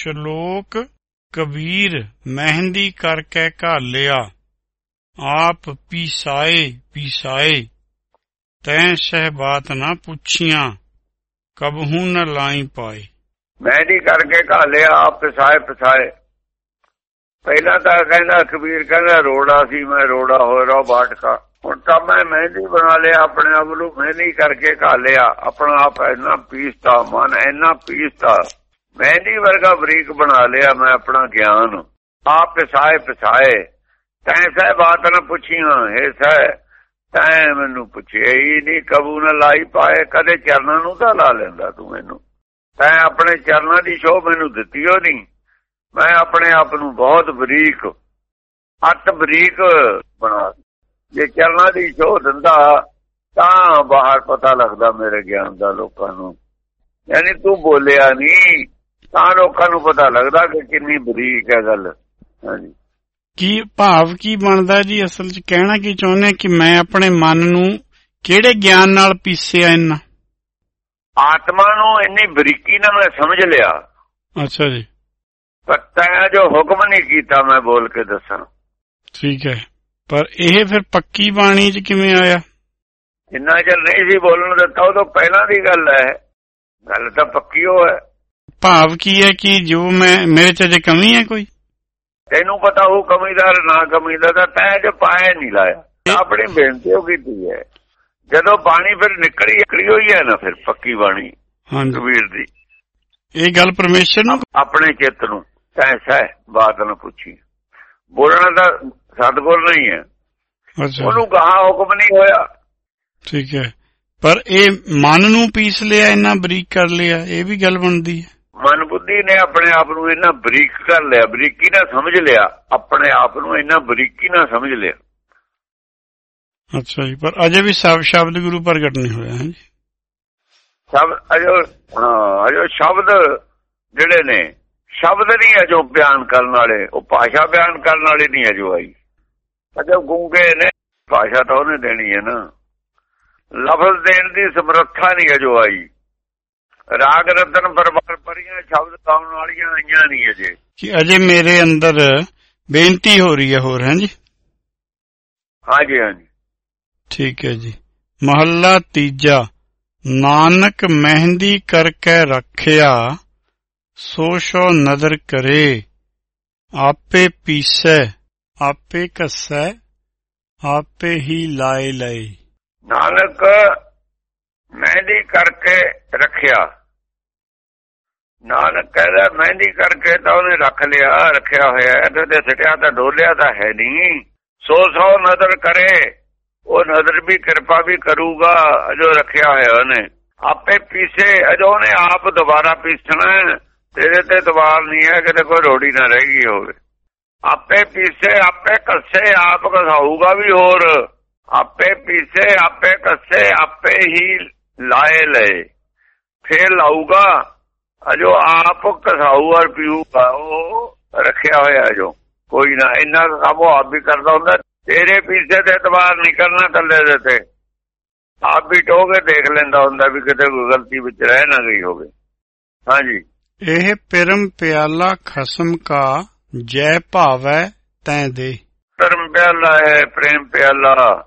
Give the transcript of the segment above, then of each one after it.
ਸ਼ਲੋਕ ਕਬੀਰ ਮਹਿੰਦੀ ਕਰਕੇ ਘਾਲਿਆ ਆਪ ਪੀਸਾਏ ਪੀਸਾਏ, ਤੈਂ ਸਹਿ ਬਾਤ ਨਾ ਪੁੱਛੀਆਂ ਕਬਹੂ ਨ ਲਾਈ ਪਾਏ। ਮਹਿੰਦੀ ਕਰਕੇ ਘਾਲਿਆ ਆਪ ਪਸਾਏ ਪਸਾਏ। ਪਹਿਲਾਂ ਤਾਂ ਕਹਿੰਦਾ, ਕਬੀਰ ਕਹਿੰਦਾ, ਰੋੜਾ ਸੀ, ਮੈਂ ਰੋੜਾ ਹੋ ਰਹਾ ਬਾਟਕਾ। ਹੁਣ ਤਾਂ ਮੈਂ ਮਹਿੰਦੀ ਬਣਾ ਲਿਆ, ਆਪਣੇ ਆਪ ਨੂੰ ਮਹਿੰਦੀ ਕਰਕੇ ਘਾਲਿਆ ਆਪਣਾ ਆਪ ਇੰਨਾ ਪੀਸਤਾ, ਮਨ ਇੰਨਾ ਪੀਸਤਾ। ਮਹਿੰਦੀ ਵਰਗਾ ਬਰੀਕ ਬਣਾ ਲਿਆ ਮੈਂ ਆਪਣਾ ਗਿਆਨ। ਆਪ ਪਸਾਏ ਪਸਾਏ। ਤੈਂ ਸਹਿ ਬਾਤ ਨਾ ਪੁੱਛੀਆਂ, ਹੈ ਸਹਿ। ਤੈਂ ਮੈਨੂੰ ਪੁੱਛਿਆ ਹੀ ਨਹੀਂ, ਕਬੂ ਨਾ ਲਾਈ ਪਾਏ। ਕਦੇ ਚਰਨਾਂ ਨੂੰ ਤਾਂ ਲਾ ਲੈਂਦਾ ਤੂੰ ਮੈਨੂੰ। ਤੈਂ ਆਪਣੇ ਚਰਨਾਂ ਦੀ ਸ਼ੋਭ ਮੈਨੂੰ ਦਿੱਤੀ ਹੋ ਨਹੀਂ। ਮੈਂ ਆਪਣੇ ਆਪ ਨੂੰ ਬਹੁਤ ਬਰੀਕ, ਅਤ ਬਰੀਕ ਬਣਾ ਜੇ ਚਰਨਾਂ ਦੀ ਸ਼ੋਭ ਦਿੰਦਾ, ਤਾਂ ਬਾਹਰ ਪਤਾ ਲੱਗਦਾ ਮੇਰੇ ਗਿਆਨ ਦਾ ਲੋਕਾਂ ਨੂੰ। ਯਾਨੀ ਤੂੰ ਬੋਲਿਆ ਨਹੀਂ ਤਾਂ ਲੋਕਾਂ ਨੂੰ ਪਤਾ ਲੱਗਦਾ ਕਿ ਕਿੰਨੀ ਬਰੀਕ ਹੈ ਗੱਲ। ਹਾਂਜੀ। ਕੀ ਭਾਵ ਕੀ ਬਣਦਾ ਜੀ? ਅਸਲ 'ਚ ਕਹਿਣਾ ਕੀ ਚਾਹੁੰਦੇ ਕਿ ਮੈਂ ਆਪਣੇ ਮਨ ਨੂੰ ਕਿਹੜੇ ਗਿਆਨ ਨਾਲ ਪੀਸਿਆ ਇੰਨਾ? ਆਤਮਾ ਨੂੰ ਇੰਨੀ ਬਰੀਕੀ ਨਾਲ ਮੈਂ ਸਮਝ ਲਿਆ। ਅੱਛਾ ਜੀ। ਪਰ ਤੈਂ ਜੋ ਹੁਕਮ ਨਹੀਂ ਕੀਤਾ ਮੈਂ ਬੋਲ ਕੇ ਦੱਸਾਂ। ਠੀਕ ਹੈ। ਪਰ ਇਹ ਫਿਰ ਪੱਕੀ ਬਾਣੀ 'ਚ ਕਿਵੇਂ ਆਇਆ? ਜਿੰਨਾ ਚਿਰ ਨਹੀਂ ਸੀ ਬੋਲਣ ਦਿੱਤਾ ਉਹ ਤੋਂ ਪਹਿਲਾਂ ਦੀ ਗੱਲ ਹੈ। ਗੱਲ ਤਾਂ ਪੱਕੀ ਹੋ ਹੈ। ਭਾਵ ਕੀ ਹੈ ਕਿ ਜੋ ਮੈਂ ਮੇਰੇ 'ਚ ਅਜੇ ਕਮੀ ਹੈ ਕੋਈ? ਤੈਨੂੰ ਪਤਾ ਉਹ ਕਮੀਦਾਰ ਨਾ ਕਮੀਦਾਰ ਦਾ ਤੈਂ ਜੋ ਪਾਇਆ ਨਹੀਂ ਲਾਇਆ। ਆਪਣੀ ਬੇਨਤੀ ਉਹ ਕੀਤੀ ਹੈ। ਜਦੋਂ ਬਾਣੀ ਫਿਰ ਨਿਕਲੀ ਨਿਕਲੀ ਹੋਈ ਹੈ ਨਾ ਫਿਰ ਪੱਕੀ ਬਾਣੀ ਕਬੀਰ ਦੀ। ਇਹ ਗੱਲ ਪਰਮੇਸ਼ਰ ਨੂੰ ਆਪਣੇ ਚਿੱਤ ਨੂੰ ਤੈਂ ਸਹਿ ਬਾਤ ਨਾ ਪੁੱਛੀ। ਬੋਲਣਾ ਤਾਂ ਸਤਗੁਰ ਨਹੀਂ ਹੈ। ਅੱਛਾ। ਉਹਨੂੰ ਕਹਾ ਹੁਕਮ ਨਹੀਂ ਹੋਇਆ। ਠੀਕ ਹੈ। ਪਰ ਇਹ ਮਨ ਨੂੰ ਪੀਸ ਲਿਆ ਇੰਨਾ ਬਰੀਕ ਕਰ ਲਿਆ ਇਹ ਵੀ ਗੱਲ ਬਣਦੀ ਹੈ। ਮਨ ਬੁੱਧੀ ਨੇ ਆਪਣੇ ਆਪ ਨੂੰ ਇੰਨਾ ਬਰੀਕ ਕਰ ਲਿਆ ਬਰੀਕੀ ਨਾਲ ਸਮਝ ਲਿਆ ਆਪਣੇ ਆਪ ਨੂੰ ਇੰਨਾ ਬਰੀਕੀ ਨਾਲ ਸਮਝ ਲਿਆ। ਅੱਛਾ ਜੀ ਪਰ ਅਜੇ ਵੀ ਸਭ ਸ਼ਬਦ ਗੁਰੂ ਪ੍ਰਗਟ ਨਹੀਂ ਹੋਇਆ ਹੈ ਜੀ? ਸਭ ਅਜੋ ਹਾਂ ਅਜੋ ਸ਼ਬਦ ਜਿਹੜੇ ਨੇ ਸ਼ਬਦ ਨਹੀਂ ਅਜੋ ਬਿਆਨ ਕਰਨ ਵਾਲੇ ਉਹ ਭਾਸ਼ਾ ਬਿਆਨ ਕਰਨ ਵਾਲੇ ਨਹੀਂ ਅਜੋ ਆਈ। ਅਜੋ ਗੂੰਗੇ ਨੇ ਭਾਸ਼ਾ ਤਾਂ ਉਹਨੇ ਦੇਣੀ ਹੈ ਨਾ। ਲਫ਼ਜ਼ ਦੇਣ ਦੀ ਸਮਰੱਥਾ ਨਹੀਂ ਅਜੋ ਆਈ। ਰਾਗ ਰਤਨ ਪਰਵਾਰ ਪਰੀਆਂ ਸ਼ਬਦ ਗਾਉਣ ਵਾਲੀਆਂ ਆਈਆਂ ਨਹੀਂ ਅਜੇ। ਕਿ ਅਜੇ ਮੇਰੇ ਅੰਦਰ ਬੇਨਤੀ ਹੋ ਰਹੀ ਹੈ ਹੋਰ ਹੈ ਜੀ? ਹਾਂਜੀ ਹਾਂਜੀ। ਠੀਕ ਹੈ ਜੀ। ਮਹੱਲਾ ਤੀਜਾ ਨਾਨਕ ਮਹਿੰਦੀ ਕਰਕੇ ਰੱਖਿਆ ਸੋ ਸੋ ਨਦਰ ਕਰੇ ਆਪੇ ਪੀਸੈ ਆਪੇ ਕੱਸੈ ਆਪੇ ਹੀ ਲਾਏ ਲਏ। ਨਾਨਕ ਮਹਿੰਦੀ ਕਰਕੇ ਰੱਖਿਆ। ਨਾਨਕ ਕਹਿੰਦਾ ਮਹਿੰਦੀ ਕਰਕੇ ਤਾਂ ਉਹਨੇ ਰੱਖ ਲਿਆ, ਰੱਖਿਆ ਹੋਇਆ ਹੈ ਤੇ ਸਿਟਿਆ ਤਾਂ ਡੋਲਿਆ ਤਾਂ ਹੈ ਨਹੀਂ। ਸੋ ਸੋ ਨਦਰ ਕਰੇ, ਉਹ ਨਦਰ ਵੀ ਕਿਰਪਾ ਵੀ ਕਰੂਗਾ ਜੋ ਰੱਖਿਆ ਹੋਇਆ ਉਹਨੇ। ਆਪੇ ਪੀਸੇ, ਅਜੋ ਉਹਨੇ ਆਪ ਦੁਬਾਰਾ ਪੀਸਣਾ ਹੈ। ਤੇਰੇ ਤੇ ਦਵਾਰ ਨਹੀਂ ਹੈ, ਕਿਤੇ ਕੋਈ ਰੋੜੀ ਨਾ ਰਹਿ ਗਈ ਹੋਵੇ। ਆਪੇ ਪੀਸੇ, ਆਪੇ ਕੱਸੇ, ਆਪ ਕਸਾਊਗਾ ਵੀ ਹੋਰ। ਆਪੇ ਪੀਸੇ, ਆਪੇ ਕੱਸੇ, ਆਪੇ ਹੀ ਲਾਏ ਲਏ। ਫੇਰ ਲਾਊਗਾ। ਅਜੋ ਆਪ ਕਸਾਊ ਔਰ ਪੀਊਗਾ ਉਹ ਰੱਖਿਆ ਹੋਇਆ ਜੋ ਕੋਈ ਨਾ ਇੰਨਾ ਕੰਮ ਉਹ ਆਪ ਵੀ ਕਰਦਾ ਹੁੰਦਾ। ਤੇਰੇ ਪੀਸੇ ਤੇ ਇਤਬਾਰ ਨਹੀਂ ਕਰਨਾ ਕੱਲੇ ਦੇ ਤੇ। ਆਪ ਵੀ ਟੋਕੇ ਦੇਖ ਲੈਂਦਾ ਹੁੰਦਾ ਵੀ ਕਿਤੇ ਕੋਈ ਗਲਤੀ ਵਿੱਚ ਰਹਿ ਨਾ ਗਈ ਹੋਵੇ। ਹਾਂਜੀ। ਇਹ ਪਰਮ ਪਿਆਲਾ ਖਸਮ ਕਾ ਜੈ ਭਾਵੈ ਤੈ ਦੇ। ਧਰਮ ਪਿਆਲਾ ਹੈ ਪ੍ਰੇਮ ਪਿਆਲਾ।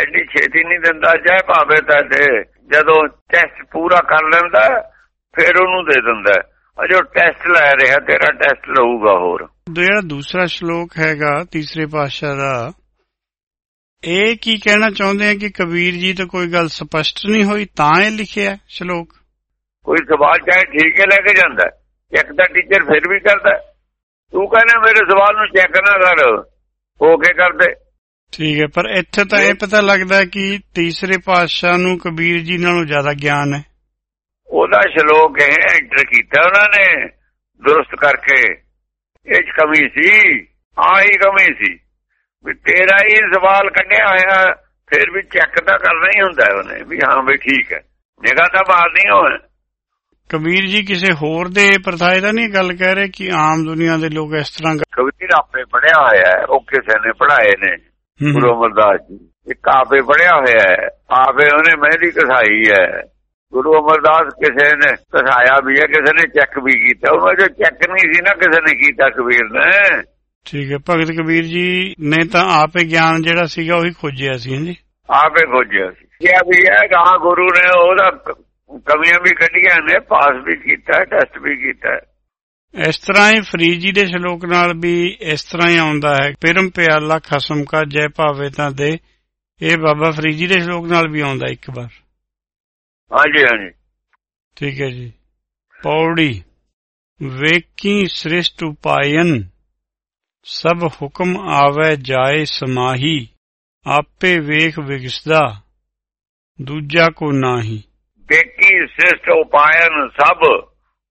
ਐਡੀ ਛੇਤੀ ਨਹੀਂ ਦਿੰਦਾ ਜੈ ਭਾਵੇ ਤਾਂ ਦੇ। ਜਦੋਂ ਟੈਸਟ ਪੂਰਾ ਕਰ ਲੈਂਦਾ ਫਿਰ ਉਹਨੂੰ ਦੇ ਦਿੰਦਾ ਅਜੋ ਟੈਸਟ ਲੈ ਰਿਹਾ ਤੇਰਾ ਟੈਸਟ ਲਊਗਾ ਹੋਰ। ਜਿਹੜਾ ਦੂਸਰਾ ਸ਼ਲੋਕ ਹੈਗਾ ਤੀਸਰੇ ਪਾਤਸ਼ਾਹ ਦਾ ਇਹ ਕੀ ਕਹਿਣਾ ਚਾਹੁੰਦੇ ਆ ਕਿ ਕਬੀਰ ਜੀ ਤੋਂ ਕੋਈ ਗੱਲ ਸਪਸ਼ਟ ਨਹੀਂ ਹੋਈ ਤਾਂ ਇਹ ਲਿਖਿਆ ਸ਼ਲੋਕ? ਕੋਈ ਸਵਾਲ ਚਾਹੇ ਠੀਕ ਹੈ ਲੈ ਕੇ ਜਾਂਦਾ ਚੈੱਕ ਦਾ ਟੀਚਰ ਫਿਰ ਵੀ ਕਰਦਾ ਤੂੰ ਕਹਿੰਦਾ ਮੇਰੇ ਸਵਾਲ ਨੂੰ ਚੈੱਕ ਨਾ ਕਰ ਹੋ ਕੇ ਕਰਦੇ। ਠੀਕ ਹੈ ਪਰ ਇੱਥੇ ਤਾਂ ਇਹ ਪਤਾ ਲੱਗਦਾ ਕਿ ਤੀਸਰੇ ਪਾਤਸ਼ਾਹ ਨੂੰ ਕਬੀਰ ਜੀ ਨਾਲੋਂ ਜ਼ਿਆਦਾ ਗਿਆਨ ਹੈ। ਉਹਦਾ ਸ਼ਲੋਕ ਹੈ ਐਂਟਰ ਕੀਤਾ ਉਹਨਾਂ ਨੇ ਦੁਰਸਤ ਕਰਕੇ। ਇਹ ਕਮੀ ਸੀ ਆਹੀ ਕਮੀ ਸੀ। ਵੀ ਤੇਰਾ ਹੀ ਸਵਾਲ ਕੱਢਿਆ ਹੋਇਆ ਫਿਰ ਵੀ ਚੈੱਕ ਤਾਂ ਕਰਨਾ ਹੀ ਹੁੰਦਾ ਉਹਨੇ ਵੀ ਹਾਂ ਵੀ ਠੀਕ ਹੈ। ਨਿਗਾਹ ਤਾਂ ਮਾਰਨੀ ਹੋਵੇ ਕਬੀਰ ਜੀ ਕਿਸੇ ਹੋਰ ਦੇ ਪਰਥਾਏ ਦਾ ਨਹੀਂ ਗੱਲ ਕਹਿ ਰਹੇ ਕਿ ਆਮ ਦੁਨੀਆ ਦੇ ਲੋਕ ਇਸ ਤਰ੍ਹਾਂ ਕਬੀਰ ਆਪੇ ਪੜਿਆ ਹੋਇਆ ਹੈ ਉਹ ਕਿਸੇ ਨੇ ਪੜਾਏ ਨੇ। ਗੁਰੂ ਅਮਰਦਾਸ ਜੀ ਇੱਕ ਆਪੇ ਪੜਿਆ ਹੋਇਆ ਹੈ ਆਪੇ ਉਹਨੇ ਮਹਿੰਦੀ ਕਸਾਈ ਹੈ। ਗੁਰੂ ਅਮਰਦਾਸ ਕਿਸੇ ਨੇ ਕਸਾਇਆ ਵੀ ਹੈ ਕਿਸੇ ਨੇ ਚੈੱਕ ਵੀ ਕੀਤਾ। ਉਹਨਾਂ ਜੋ ਚੈੱਕ ਨਹੀਂ ਸੀ ਨਾ ਕਿਸੇ ਨੇ ਕੀਤਾ ਕਬੀਰ ਨੇ। ਠੀਕ ਹੈ ਭਗਤ ਕਬੀਰ ਜੀ ਨੇ ਤਾਂ ਆਪੇ ਗਿਆਨ ਜਿਹੜਾ ਸੀਗਾ ਉਹੀ ਖੋਜਿਆ ਸੀ ਹਾਂਜੀ? ਆਪੇ ਖੋਜਿਆ ਸੀ। ਕਿਹਾ ਵੀ ਹੈ ਗਾਂ ਗੁਰੂ ਨੇ ਉਹਦਾ ਕਮੀਆਂ ਵੀ ਕੱਢੀਆਂ ਨੇ ਪਾਸ ਵੀ ਕੀਤਾ ਟੈਸਟ ਵੀ ਕੀਤਾ। ਇਸ ਤਰ੍ਹਾਂ ਹੀ ਫਰੀਦ ਜੀ ਦੇ ਸ਼ਲੋਕ ਨਾਲ ਵੀ ਇਸ ਤਰ੍ਹਾਂ ਹੀ ਆਉਂਦਾ ਹੈ ਪਰਮ ਪਿਆਲਾ ਖਸਮ ਕਾ ਜੈ ਭਾਵੇ ਤਾਂ ਦੇ। ਇਹ ਬਾਬਾ ਫਰੀਦ ਜੀ ਦੇ ਸ਼ਲੋਕ ਨਾਲ ਵੀ ਆਉਂਦਾ ਇੱਕ ਵਾਰ। ਹਾਂਜੀ ਹਾਂਜੀ। ਠੀਕ ਹੈ ਜੀ। ਪੌੜੀ ਵੇਕੀ ਸ੍ਰਿਸ਼ਟ ਉਪਾਇਨ ਸਭ ਹੁਕਮ ਆਵੇ ਜਾਏ ਸਮਾਹੀ ਆਪੇ ਵੇਖ ਵਿਗਸਦਾ ਦੂਜਾ ਕੋ ਨਾਹੀ। ਦੇਖੀ ਸ੍ਰਿਸ਼ਟ ਉਪਾਇਨ ਸਭ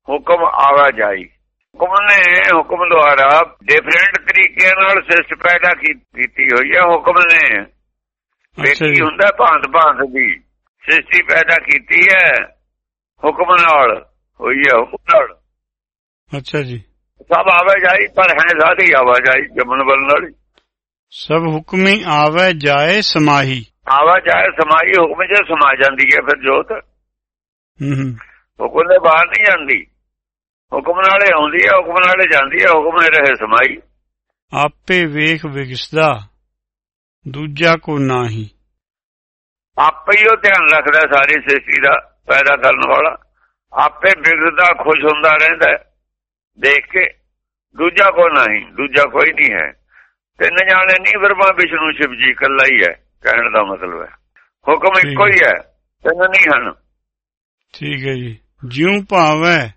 ਹੁਕਮ ਆਵਾ ਜਾਈ ਹੁਕਮ ਨੇ ਹੁਕਮ ਦੁਆਰਾ ਡਿਫਰੈਂਟ ਤਰੀਕੇ ਨਾਲ ਸ੍ਰਿਸ਼ਟ ਪੈਦਾ ਕੀਤੀ ਹੋਈ ਹੈ। ਹੁਕਮ ਨੇ ਵੇਖੀ ਹੁੰਦਾ ਭਾਂਤ ਭਾਂਤ ਦੀ। ਸ੍ਰਿਸ਼ਟੀ ਪੈਦਾ ਕੀਤੀ ਹੈ ਹੁਕਮ ਨਾਲ ਹੋਈ ਹੈ ਹੁਕਮ ਨਾਲ। ਅੱਛਾ ਜੀ। ਸਭ ਆਵੇ ਜਾਈ ਪਰ ਹੈ ਸਾਡੀ ਆਵਾਜਾਈ ਜਮਨ ਬਲਨ ਵਾਲੀ ਸਭ ਹੁਕਮੀ ਆਵੇ ਜਾਏ ਸਮਾਹੀ। ਆਵਾਜਾਈ ਸਮਾਈ ਹੁਕਮ 'ਚ ਸਮਾ ਜਾਂਦੀ ਹੈ ਫਿਰ ਜੋਤ। ਹੂੰ ਹੂੰ। ਹੁਕਮ ਦੇ ਬਾਹਰ ਨਹੀਂ ਜਾਂਦੀ। ਹੁਕਮ ਨਾਲੇ ਆਉਂਦੀ ਹੈ ਹੁਕਮ ਨਾਲੇ ਜਾਂਦੀ ਹੈ ਹੁਕਮ ਰਹੇ ਸਮਾਈ ਆਪੇ ਵੇਖ ਵਿਗਸਦਾ ਦੂਜਾ ਕੋ ਨਾਹੀ। ਆਪੇ ਹੀ ਉਹ ਧਿਆਨ ਰੱਖਦਾ ਸਾਰੀ ਸ੍ਰਿਸ਼ਟੀ ਦਾ ਪੈਦਾ ਕਰਨ ਵਾਲਾ। ਆਪੇ ਬਿਗੜਦਾ ਖੁਸ਼ ਹੁੰਦਾ ਰਹਿੰਦਾ। ਦੇਖ ਕੇ ਦੂਜਾ ਕੋ ਨਹੀਂ ਦੂਜਾ ਕੋਈ ਨਹੀਂ ਹੈ। ਤਿੰਨ ਜਾਣੇ ਨਹੀਂ ਬਰਮਾ ਵਿਸ਼ਨੂੰ ਸ਼ਿਵ ਜੀ ਇਕੱਲਾ ਹੀ ਹੈ। ਕਹਿਣ ਦਾ ਮਤਲਬ ਹੈ। ਹੁਕਮ ਇੱਕੋ ਹੀ ਹੈ ਤਿੰਨ ਨਹੀਂ ਹਨ। ਠੀਕ ਹੈ ਜੀ। ਜਿਉ ਭਾਵੈ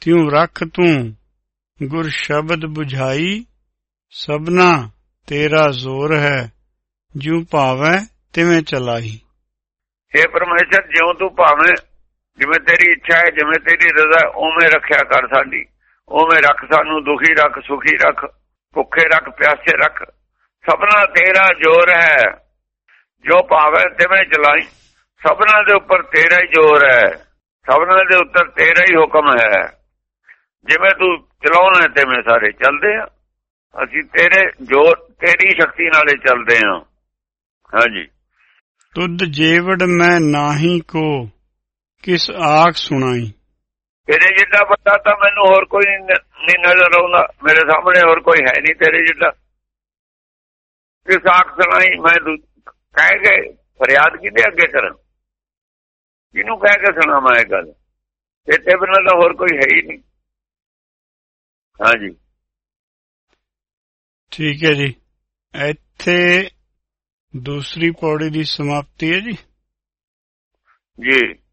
ਤਿਉ ਰੱਖ ਤੂੰ। ਗੁਰ ਸ਼ਬਦ 부ਝਾਈ ਸਭਨਾ ਤੇਰਾ ਜ਼ੋਰ ਹੈ। ਜਿਉ ਭਾਵੈ ਤਿਵੇਂ ਚਲਾਈ हे ਪਰਮੇਸ਼ਰ ਜਿਉਂ ਤੂੰ ਭਾਵੇਂ ਜਿਵੇਂ ਤੇਰੀ ਇੱਛਾ ਹੈ ਜਿਵੇਂ ਤੇਰੀ ਰਜ਼ਾ ਹੈ, ਉਵੇਂ ਰੱਖਿਆ ਕਰ ਸਾਡੀ। ਉਵੇਂ ਰੱਖ ਸਾਨੂੰ ਦੁਖੀ ਰੱਖ ਸੁਖੀ ਰੱਖ ਭੁੱਖੇ ਰੱਖ ਪਿਆਸੇ ਰੱਖ। ਸਭਨਾ ਤੇਰਾ ਜ਼ੋਰ ਹੈ। ਜੋ ਭਾਵੇਂ ਤਿਵੇਂ ਚਲਾਈ ਸਭਨਾ ਦੇ ਉੱਪਰ ਤੇਰਾ ਹੀ ਜ਼ੋਰ ਹੈ। ਸਭਨਾ ਦੇ ਉੱਤੇ ਤੇਰਾ ਹੀ ਹੁਕਮ ਹੈ। ਜਿਵੇਂ ਤੂੰ ਚਲਾਉਣਾ ਹੈ, ਤਿਵੇਂ ਸਾਰੇ ਚੱਲਦੇ ਆ। ਅਸੀਂ ਤੇਰੇ ਜ਼ੋਰ ਤੇਰੀ ਸ਼ਕਤੀ ਨਾਲੇ ਚੱਲਦੇ ਆ ਹਾਂਜੀ। ਤੁਧ ਜੇਵੜ ਮੈਂ ਨਾਹੀ ਕੋ ਕਿਸ ਆਖ ਸੁਣਾਈ? ਤੇਰੇ ਜਿੱਡਾ ਬੰਦਾ ਤਾਂ ਮੈਨੂੰ ਹੋਰ ਕੋਈ ਨਹੀਂ ਨਜ਼ਰ ਆਉਂਦਾ। ਮੇਰੇ ਸਾਹਮਣੇ ਹੋਰ ਕੋਈ ਹੈ ਨਹੀਂ ਤੇਰੇ ਜਿੱਡਾ। ਕਿਸ ਆਖ ਸੁਣਾਈ? ਮੈਂ ਕਹਿ ਕੇ ਫਰਿਆਦ ਕਿਹਦੇ ਅੱਗੇ ਕਰਾਂ? ਕਿਹਨੂੰ ਕਹਿ ਕੇ ਸੁਣਾਵਾਂ ਇਹ ਗੱਲ? ਤੇਰੇ ਬਿਨਾਂ ਤਾਂ ਹੋਰ ਕੋਈ ਹੈ ਹੀ ਨਹੀਂ। ਹਾਂਜੀ। ਠੀਕ ਹੈ ਜੀ। ਇੱਥੇ ਦੂਸਰੀ ਪੌੜੀ ਦੀ ਸਮਾਪਤੀ ਹੈ ਜੀ। ਜੀ।